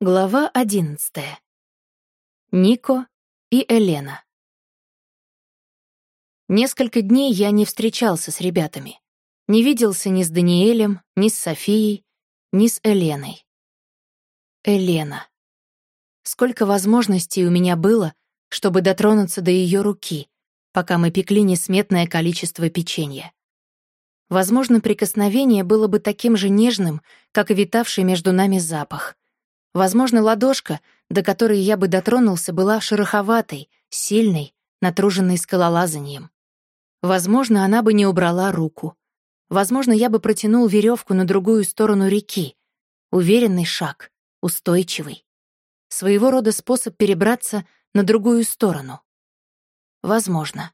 Глава одиннадцатая. Нико и Елена. Несколько дней я не встречался с ребятами. Не виделся ни с Даниэлем, ни с Софией, ни с Еленой. Елена. Сколько возможностей у меня было, чтобы дотронуться до ее руки, пока мы пекли несметное количество печенья. Возможно, прикосновение было бы таким же нежным, как и витавший между нами запах. Возможно, ладошка, до которой я бы дотронулся, была шероховатой, сильной, натруженной скалолазанием. Возможно, она бы не убрала руку. Возможно, я бы протянул веревку на другую сторону реки. Уверенный шаг, устойчивый. Своего рода способ перебраться на другую сторону. Возможно.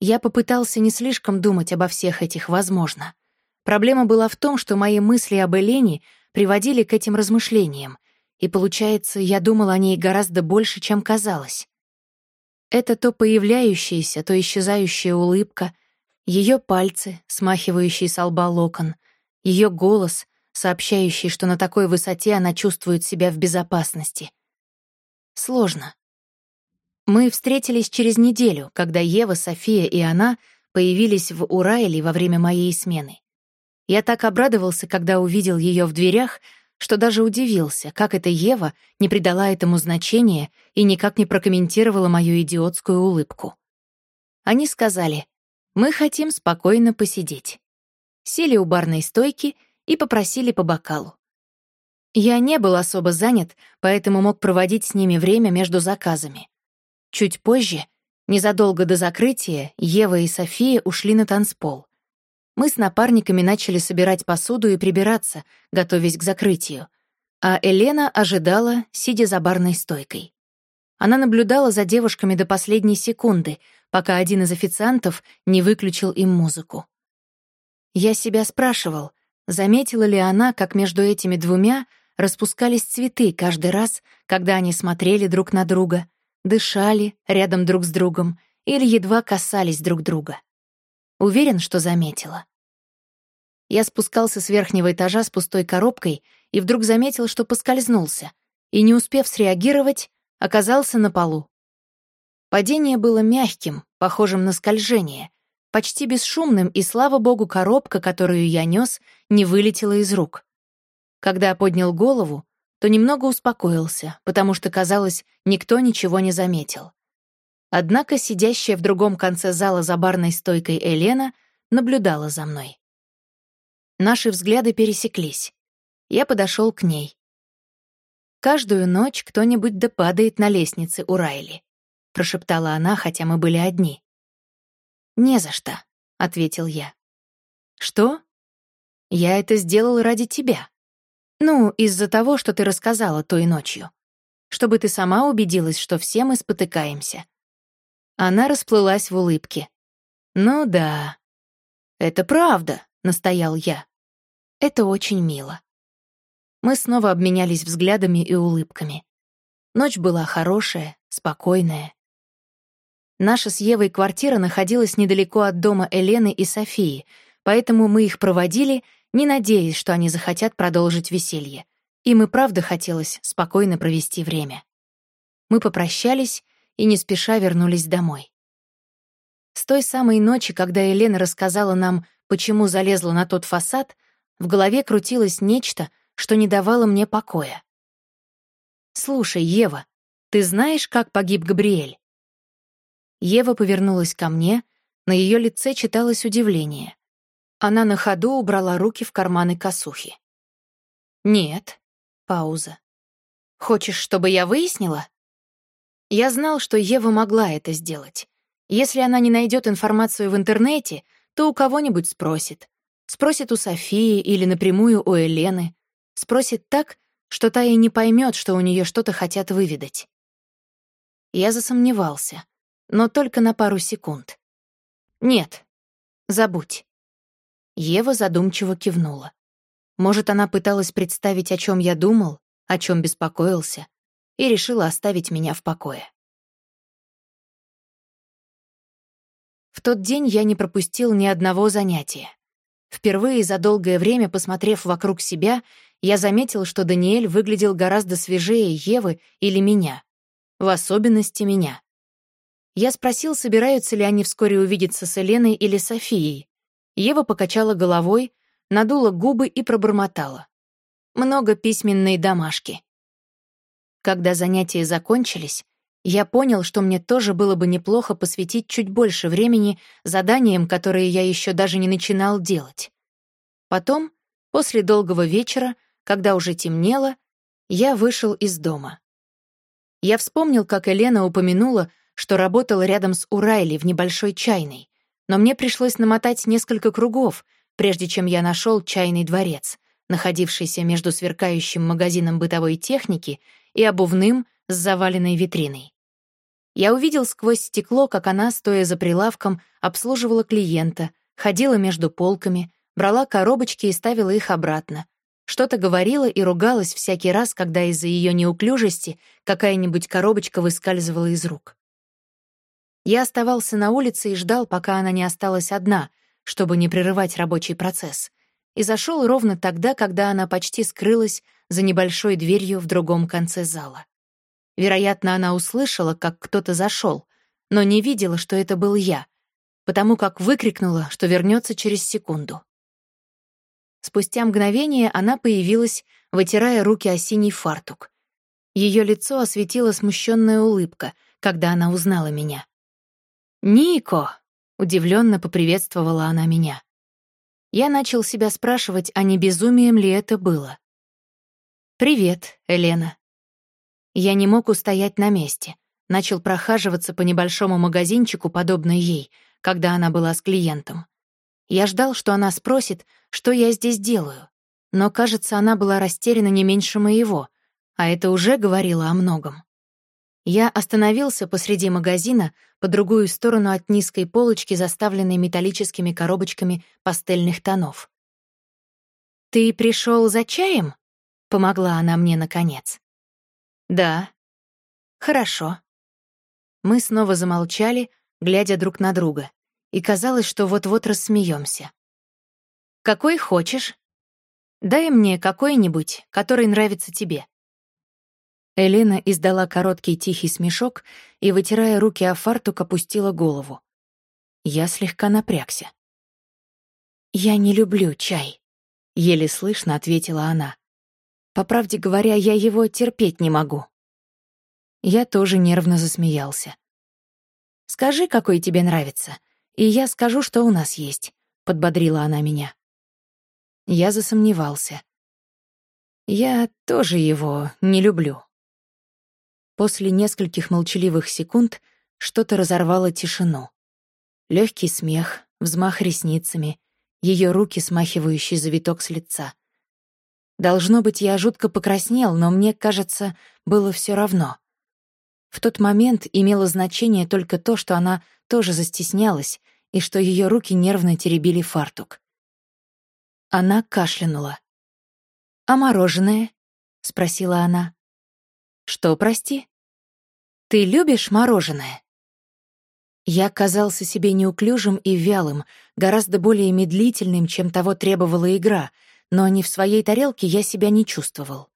Я попытался не слишком думать обо всех этих «возможно». Проблема была в том, что мои мысли об Элене приводили к этим размышлениям, и, получается, я думал о ней гораздо больше, чем казалось. Это то появляющаяся, то исчезающая улыбка, ее пальцы, смахивающие с лба локон, ее голос, сообщающий, что на такой высоте она чувствует себя в безопасности. Сложно. Мы встретились через неделю, когда Ева, София и она появились в Урайле во время моей смены. Я так обрадовался, когда увидел ее в дверях, что даже удивился, как эта Ева не придала этому значения и никак не прокомментировала мою идиотскую улыбку. Они сказали, «Мы хотим спокойно посидеть». Сели у барной стойки и попросили по бокалу. Я не был особо занят, поэтому мог проводить с ними время между заказами. Чуть позже, незадолго до закрытия, Ева и София ушли на танцпол. Мы с напарниками начали собирать посуду и прибираться, готовясь к закрытию. А Елена ожидала, сидя за барной стойкой. Она наблюдала за девушками до последней секунды, пока один из официантов не выключил им музыку. Я себя спрашивал, заметила ли она, как между этими двумя распускались цветы каждый раз, когда они смотрели друг на друга, дышали рядом друг с другом или едва касались друг друга. Уверен, что заметила. Я спускался с верхнего этажа с пустой коробкой и вдруг заметил, что поскользнулся, и, не успев среагировать, оказался на полу. Падение было мягким, похожим на скольжение, почти бесшумным, и, слава богу, коробка, которую я нес, не вылетела из рук. Когда поднял голову, то немного успокоился, потому что, казалось, никто ничего не заметил. Однако сидящая в другом конце зала за барной стойкой Елена наблюдала за мной. Наши взгляды пересеклись. Я подошел к ней. «Каждую ночь кто-нибудь да падает на лестнице у Райли», — прошептала она, хотя мы были одни. «Не за что», — ответил я. «Что?» «Я это сделал ради тебя. Ну, из-за того, что ты рассказала той ночью. Чтобы ты сама убедилась, что все мы спотыкаемся. Она расплылась в улыбке. «Ну да». «Это правда», — настоял я. «Это очень мило». Мы снова обменялись взглядами и улыбками. Ночь была хорошая, спокойная. Наша с Евой квартира находилась недалеко от дома Елены и Софии, поэтому мы их проводили, не надеясь, что они захотят продолжить веселье. Им и правда хотелось спокойно провести время. Мы попрощались и не спеша вернулись домой. С той самой ночи, когда Елена рассказала нам, почему залезла на тот фасад, в голове крутилось нечто, что не давало мне покоя. «Слушай, Ева, ты знаешь, как погиб Габриэль?» Ева повернулась ко мне, на ее лице читалось удивление. Она на ходу убрала руки в карманы косухи. «Нет». Пауза. «Хочешь, чтобы я выяснила?» Я знал, что Ева могла это сделать. Если она не найдет информацию в интернете, то у кого-нибудь спросит. Спросит у Софии или напрямую у Елены. Спросит так, что та и не поймет, что у нее что-то хотят выведать. Я засомневался, но только на пару секунд. «Нет, забудь». Ева задумчиво кивнула. Может, она пыталась представить, о чем я думал, о чем беспокоился, и решила оставить меня в покое. В тот день я не пропустил ни одного занятия. Впервые за долгое время, посмотрев вокруг себя, я заметил, что Даниэль выглядел гораздо свежее Евы или меня. В особенности меня. Я спросил, собираются ли они вскоре увидеться с Еленой или Софией. Ева покачала головой, надула губы и пробормотала. Много письменной домашки. Когда занятия закончились, я понял, что мне тоже было бы неплохо посвятить чуть больше времени заданиям, которые я еще даже не начинал делать. Потом, после долгого вечера, когда уже темнело, я вышел из дома. Я вспомнил, как Елена упомянула, что работала рядом с Урайли в небольшой чайной, но мне пришлось намотать несколько кругов, прежде чем я нашел чайный дворец, находившийся между сверкающим магазином бытовой техники и обувным с заваленной витриной. Я увидел сквозь стекло, как она, стоя за прилавком, обслуживала клиента, ходила между полками, брала коробочки и ставила их обратно. Что-то говорила и ругалась всякий раз, когда из-за ее неуклюжести какая-нибудь коробочка выскальзывала из рук. Я оставался на улице и ждал, пока она не осталась одна, чтобы не прерывать рабочий процесс, и зашел ровно тогда, когда она почти скрылась за небольшой дверью в другом конце зала. Вероятно, она услышала, как кто-то зашел, но не видела, что это был я, потому как выкрикнула, что вернется через секунду. Спустя мгновение она появилась, вытирая руки о синий фартук. Ее лицо осветила смущенная улыбка, когда она узнала меня. «Нико!» — удивленно поприветствовала она меня. Я начал себя спрашивать, а не безумием ли это было. «Привет, Елена», я не мог устоять на месте. Начал прохаживаться по небольшому магазинчику, подобно ей, когда она была с клиентом. Я ждал, что она спросит, что я здесь делаю. Но, кажется, она была растеряна не меньше моего, а это уже говорило о многом. Я остановился посреди магазина по другую сторону от низкой полочки, заставленной металлическими коробочками пастельных тонов. «Ты пришел за чаем?» — помогла она мне наконец. «Да». «Хорошо». Мы снова замолчали, глядя друг на друга, и казалось, что вот-вот рассмеемся. «Какой хочешь?» «Дай мне какой-нибудь, который нравится тебе». Элена издала короткий тихий смешок и, вытирая руки о фартук, опустила голову. Я слегка напрягся. «Я не люблю чай», — еле слышно ответила она. По правде говоря, я его терпеть не могу. Я тоже нервно засмеялся. «Скажи, какой тебе нравится, и я скажу, что у нас есть», — подбодрила она меня. Я засомневался. Я тоже его не люблю. После нескольких молчаливых секунд что-то разорвало тишину. Легкий смех, взмах ресницами, ее руки, смахивающие завиток с лица. Должно быть, я жутко покраснел, но мне кажется, было все равно. В тот момент имело значение только то, что она тоже застеснялась и что ее руки нервно теребили фартук. Она кашлянула. «А мороженое?» — спросила она. «Что, прости?» «Ты любишь мороженое?» Я казался себе неуклюжим и вялым, гораздо более медлительным, чем того требовала игра — но не в своей тарелке я себя не чувствовал.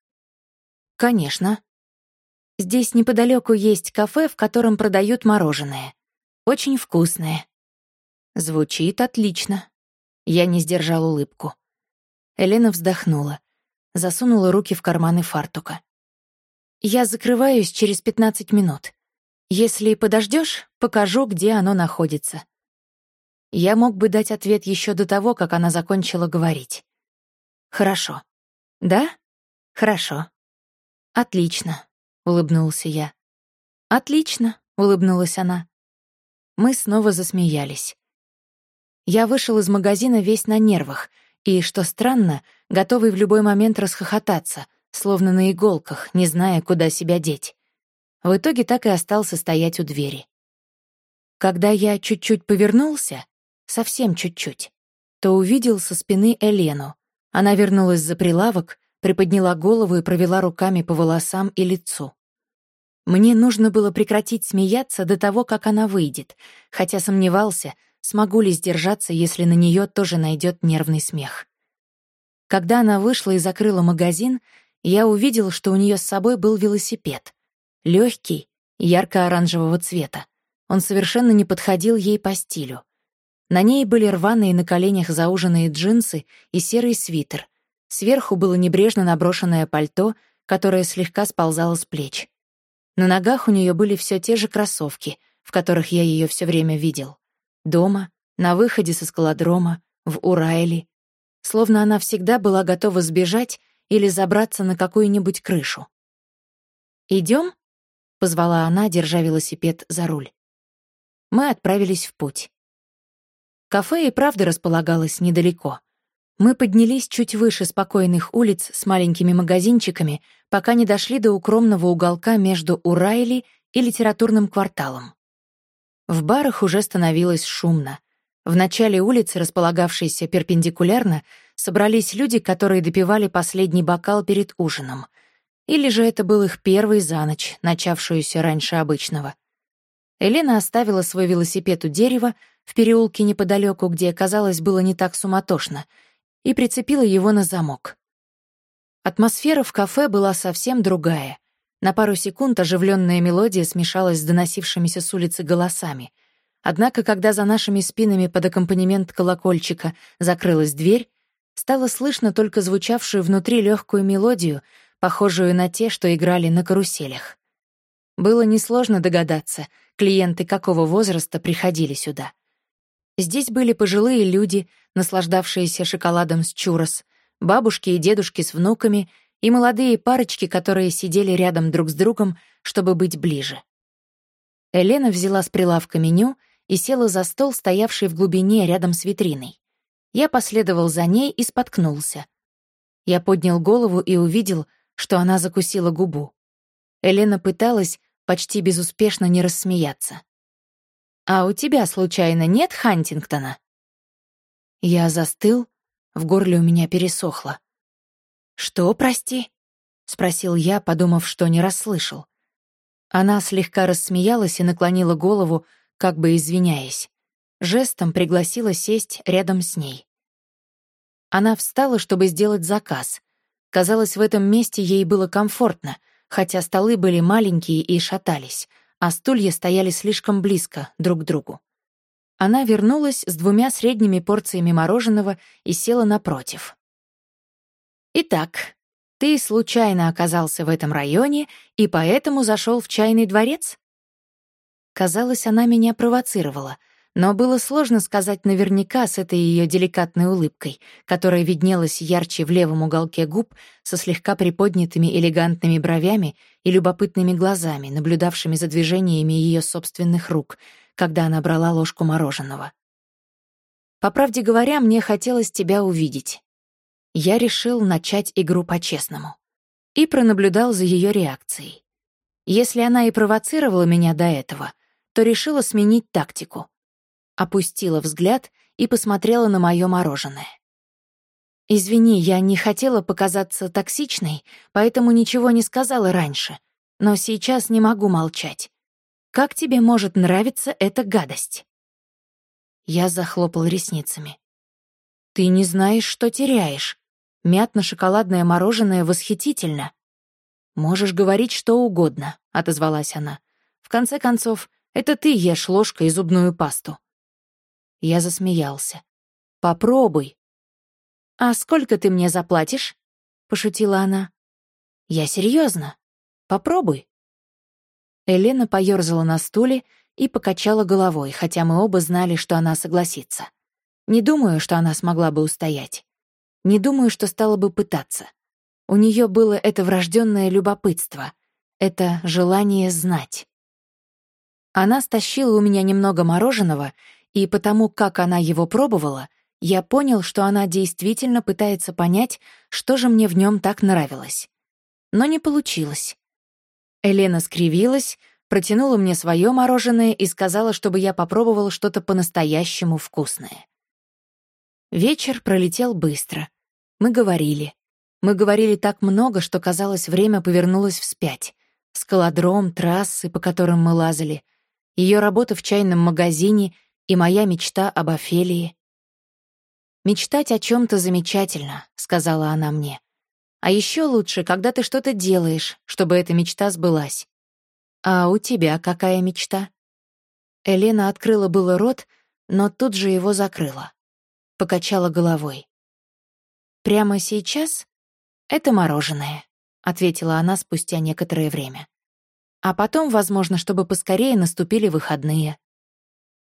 Конечно. Здесь неподалеку есть кафе, в котором продают мороженое. Очень вкусное. Звучит отлично. Я не сдержал улыбку. Елена вздохнула, засунула руки в карманы фартука. Я закрываюсь через 15 минут. Если подождешь, покажу, где оно находится. Я мог бы дать ответ еще до того, как она закончила говорить. Хорошо. Да? Хорошо. Отлично, улыбнулся я. Отлично, улыбнулась она. Мы снова засмеялись. Я вышел из магазина весь на нервах и, что странно, готовый в любой момент расхохотаться, словно на иголках, не зная, куда себя деть. В итоге так и остался стоять у двери. Когда я чуть-чуть повернулся, совсем чуть-чуть, то увидел со спины Элену, она вернулась за прилавок, приподняла голову и провела руками по волосам и лицу. Мне нужно было прекратить смеяться до того, как она выйдет, хотя сомневался, смогу ли сдержаться, если на нее тоже найдет нервный смех. Когда она вышла и закрыла магазин, я увидел, что у нее с собой был велосипед. Легкий, ярко-оранжевого цвета. Он совершенно не подходил ей по стилю. На ней были рваные на коленях зауженные джинсы и серый свитер. Сверху было небрежно наброшенное пальто, которое слегка сползало с плеч. На ногах у нее были все те же кроссовки, в которых я ее все время видел. Дома, на выходе со скалодрома, в Урайле. Словно она всегда была готова сбежать или забраться на какую-нибудь крышу. Идем? позвала она, держа велосипед за руль. Мы отправились в путь. Кафе и правда располагалось недалеко. Мы поднялись чуть выше спокойных улиц с маленькими магазинчиками, пока не дошли до укромного уголка между Урайли и литературным кварталом. В барах уже становилось шумно. В начале улицы, располагавшейся перпендикулярно, собрались люди, которые допивали последний бокал перед ужином. Или же это был их первый за ночь, начавшуюся раньше обычного. Елена оставила свой велосипед у дерева в переулке неподалеку, где, казалось, было не так суматошно, и прицепила его на замок. Атмосфера в кафе была совсем другая. На пару секунд оживленная мелодия смешалась с доносившимися с улицы голосами — Однако, когда за нашими спинами под аккомпанемент колокольчика закрылась дверь, стало слышно только звучавшую внутри легкую мелодию, похожую на те, что играли на каруселях. Было несложно догадаться, клиенты какого возраста приходили сюда. Здесь были пожилые люди, наслаждавшиеся шоколадом с чурос, бабушки и дедушки с внуками и молодые парочки, которые сидели рядом друг с другом, чтобы быть ближе. Елена взяла с прилавка меню и села за стол, стоявший в глубине рядом с витриной. Я последовал за ней и споткнулся. Я поднял голову и увидел, что она закусила губу. Елена пыталась почти безуспешно не рассмеяться. «А у тебя, случайно, нет Хантингтона?» Я застыл, в горле у меня пересохло. «Что, прости?» — спросил я, подумав, что не расслышал. Она слегка рассмеялась и наклонила голову, как бы извиняясь. Жестом пригласила сесть рядом с ней. Она встала, чтобы сделать заказ. Казалось, в этом месте ей было комфортно, хотя столы были маленькие и шатались, а стулья стояли слишком близко друг к другу. Она вернулась с двумя средними порциями мороженого и села напротив. «Итак, ты случайно оказался в этом районе и поэтому зашел в чайный дворец?» Казалось, она меня провоцировала, но было сложно сказать наверняка с этой ее деликатной улыбкой, которая виднелась ярче в левом уголке губ со слегка приподнятыми элегантными бровями и любопытными глазами, наблюдавшими за движениями ее собственных рук, когда она брала ложку мороженого. «По правде говоря, мне хотелось тебя увидеть. Я решил начать игру по-честному» и пронаблюдал за ее реакцией. Если она и провоцировала меня до этого — то решила сменить тактику. Опустила взгляд и посмотрела на мое мороженое. «Извини, я не хотела показаться токсичной, поэтому ничего не сказала раньше, но сейчас не могу молчать. Как тебе может нравиться эта гадость?» Я захлопал ресницами. «Ты не знаешь, что теряешь. Мятно-шоколадное мороженое восхитительно». «Можешь говорить что угодно», — отозвалась она. «В конце концов, это ты ешь ложкой зубную пасту». Я засмеялся. «Попробуй». «А сколько ты мне заплатишь?» — пошутила она. «Я серьезно. Попробуй». Елена поёрзала на стуле и покачала головой, хотя мы оба знали, что она согласится. Не думаю, что она смогла бы устоять. Не думаю, что стала бы пытаться. У нее было это врожденное любопытство, это желание знать. Она стащила у меня немного мороженого, и потому, как она его пробовала, я понял, что она действительно пытается понять, что же мне в нем так нравилось. Но не получилось. Елена скривилась, протянула мне свое мороженое и сказала, чтобы я попробовал что-то по-настоящему вкусное. Вечер пролетел быстро. Мы говорили. Мы говорили так много, что, казалось, время повернулось вспять. Скалодром, трассы, по которым мы лазали — ее работа в чайном магазине и моя мечта об Офелии. «Мечтать о чем то замечательно», — сказала она мне. «А еще лучше, когда ты что-то делаешь, чтобы эта мечта сбылась». «А у тебя какая мечта?» Елена открыла было рот, но тут же его закрыла. Покачала головой. «Прямо сейчас? Это мороженое», — ответила она спустя некоторое время. «А потом, возможно, чтобы поскорее наступили выходные».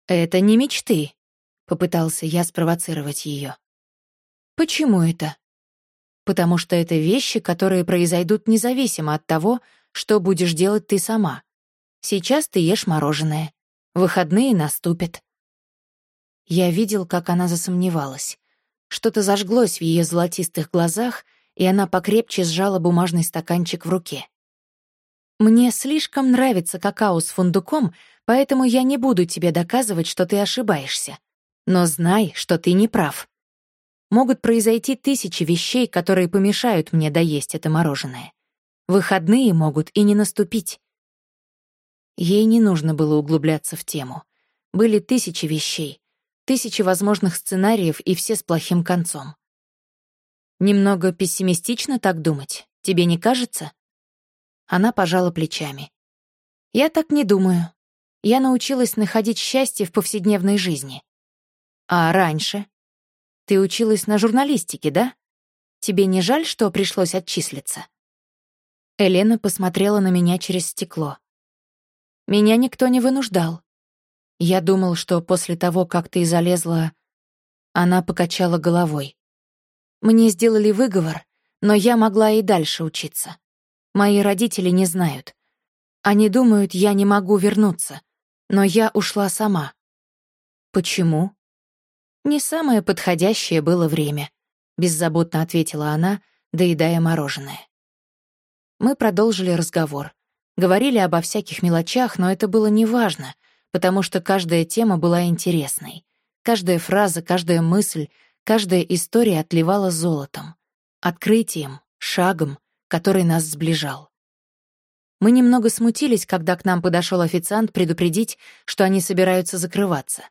«Это не мечты», — попытался я спровоцировать ее. «Почему это?» «Потому что это вещи, которые произойдут независимо от того, что будешь делать ты сама. Сейчас ты ешь мороженое. Выходные наступят». Я видел, как она засомневалась. Что-то зажглось в ее золотистых глазах, и она покрепче сжала бумажный стаканчик в руке. «Мне слишком нравится какао с фундуком, поэтому я не буду тебе доказывать, что ты ошибаешься. Но знай, что ты не прав. Могут произойти тысячи вещей, которые помешают мне доесть это мороженое. Выходные могут и не наступить». Ей не нужно было углубляться в тему. Были тысячи вещей, Тысячи возможных сценариев и все с плохим концом. Немного пессимистично так думать, тебе не кажется? Она пожала плечами. Я так не думаю. Я научилась находить счастье в повседневной жизни. А раньше? Ты училась на журналистике, да? Тебе не жаль, что пришлось отчислиться? Елена посмотрела на меня через стекло. Меня никто не вынуждал. Я думал, что после того, как ты залезла... Она покачала головой. Мне сделали выговор, но я могла и дальше учиться. Мои родители не знают. Они думают, я не могу вернуться, но я ушла сама. Почему? Не самое подходящее было время, беззаботно ответила она, доедая мороженое. Мы продолжили разговор. Говорили обо всяких мелочах, но это было неважно — потому что каждая тема была интересной. Каждая фраза, каждая мысль, каждая история отливала золотом, открытием, шагом, который нас сближал. Мы немного смутились, когда к нам подошел официант предупредить, что они собираются закрываться.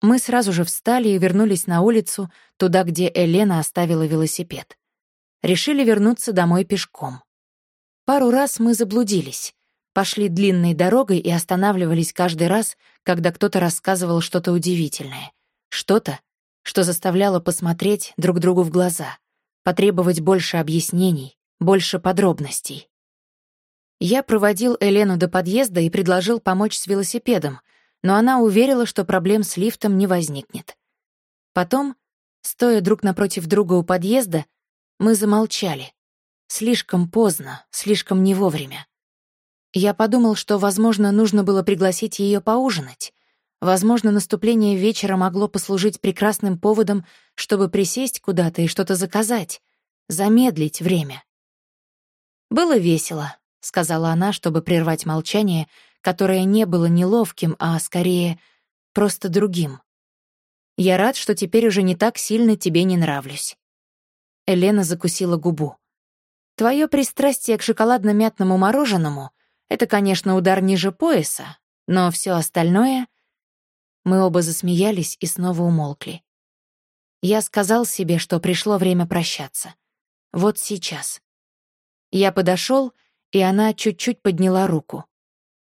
Мы сразу же встали и вернулись на улицу, туда, где Елена оставила велосипед. Решили вернуться домой пешком. Пару раз мы заблудились. Пошли длинной дорогой и останавливались каждый раз, когда кто-то рассказывал что-то удивительное. Что-то, что заставляло посмотреть друг другу в глаза, потребовать больше объяснений, больше подробностей. Я проводил Елену до подъезда и предложил помочь с велосипедом, но она уверила, что проблем с лифтом не возникнет. Потом, стоя друг напротив друга у подъезда, мы замолчали. Слишком поздно, слишком не вовремя. Я подумал, что, возможно, нужно было пригласить ее поужинать. Возможно, наступление вечера могло послужить прекрасным поводом, чтобы присесть куда-то и что-то заказать, замедлить время. «Было весело», — сказала она, чтобы прервать молчание, которое не было неловким, а скорее просто другим. «Я рад, что теперь уже не так сильно тебе не нравлюсь». Елена закусила губу. «Твое пристрастие к шоколадно-мятному мороженому это, конечно, удар ниже пояса, но все остальное... Мы оба засмеялись и снова умолкли. Я сказал себе, что пришло время прощаться. Вот сейчас. Я подошел, и она чуть-чуть подняла руку.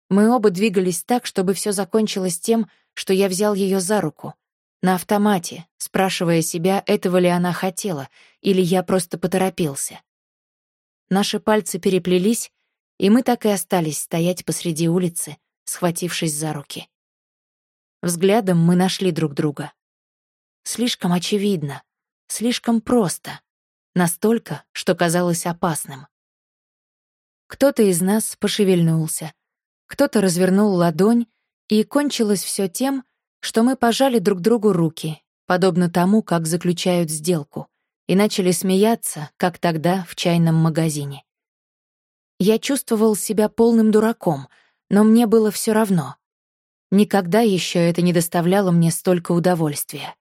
Мы оба двигались так, чтобы все закончилось тем, что я взял ее за руку, на автомате, спрашивая себя, этого ли она хотела, или я просто поторопился. Наши пальцы переплелись, и мы так и остались стоять посреди улицы, схватившись за руки. Взглядом мы нашли друг друга. Слишком очевидно, слишком просто, настолько, что казалось опасным. Кто-то из нас пошевельнулся, кто-то развернул ладонь, и кончилось все тем, что мы пожали друг другу руки, подобно тому, как заключают сделку, и начали смеяться, как тогда в чайном магазине. Я чувствовал себя полным дураком, но мне было все равно. Никогда еще это не доставляло мне столько удовольствия.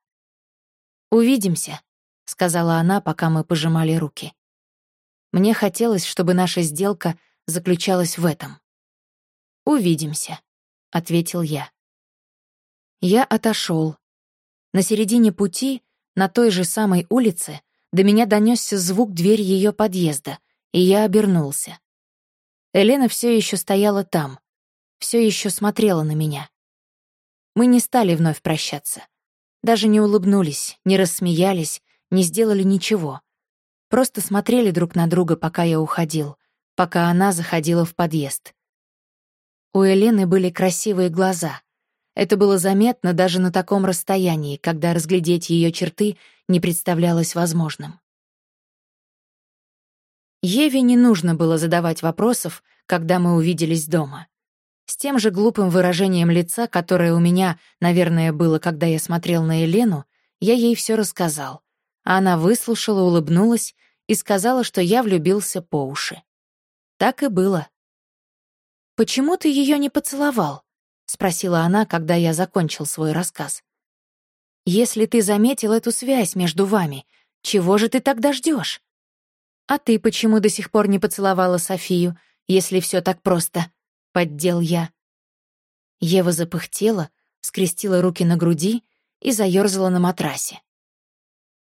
«Увидимся», — сказала она, пока мы пожимали руки. Мне хотелось, чтобы наша сделка заключалась в этом. «Увидимся», — ответил я. Я отошел. На середине пути на той же самой улице до меня донесся звук двери ее подъезда, и я обернулся. Елена все еще стояла там, все еще смотрела на меня. Мы не стали вновь прощаться. Даже не улыбнулись, не рассмеялись, не сделали ничего. Просто смотрели друг на друга, пока я уходил, пока она заходила в подъезд. У Елены были красивые глаза. Это было заметно даже на таком расстоянии, когда разглядеть ее черты не представлялось возможным. Еве не нужно было задавать вопросов, когда мы увиделись дома. С тем же глупым выражением лица, которое у меня, наверное, было, когда я смотрел на Елену, я ей все рассказал. А она выслушала, улыбнулась и сказала, что я влюбился по уши. Так и было. «Почему ты ее не поцеловал?» — спросила она, когда я закончил свой рассказ. «Если ты заметил эту связь между вами, чего же ты тогда ждешь? А ты почему до сих пор не поцеловала Софию, если все так просто?» — поддел я. Ева запыхтела, скрестила руки на груди и заёрзала на матрасе.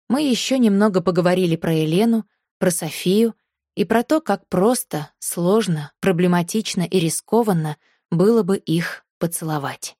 Мы еще немного поговорили про Елену, про Софию и про то, как просто, сложно, проблематично и рискованно было бы их поцеловать.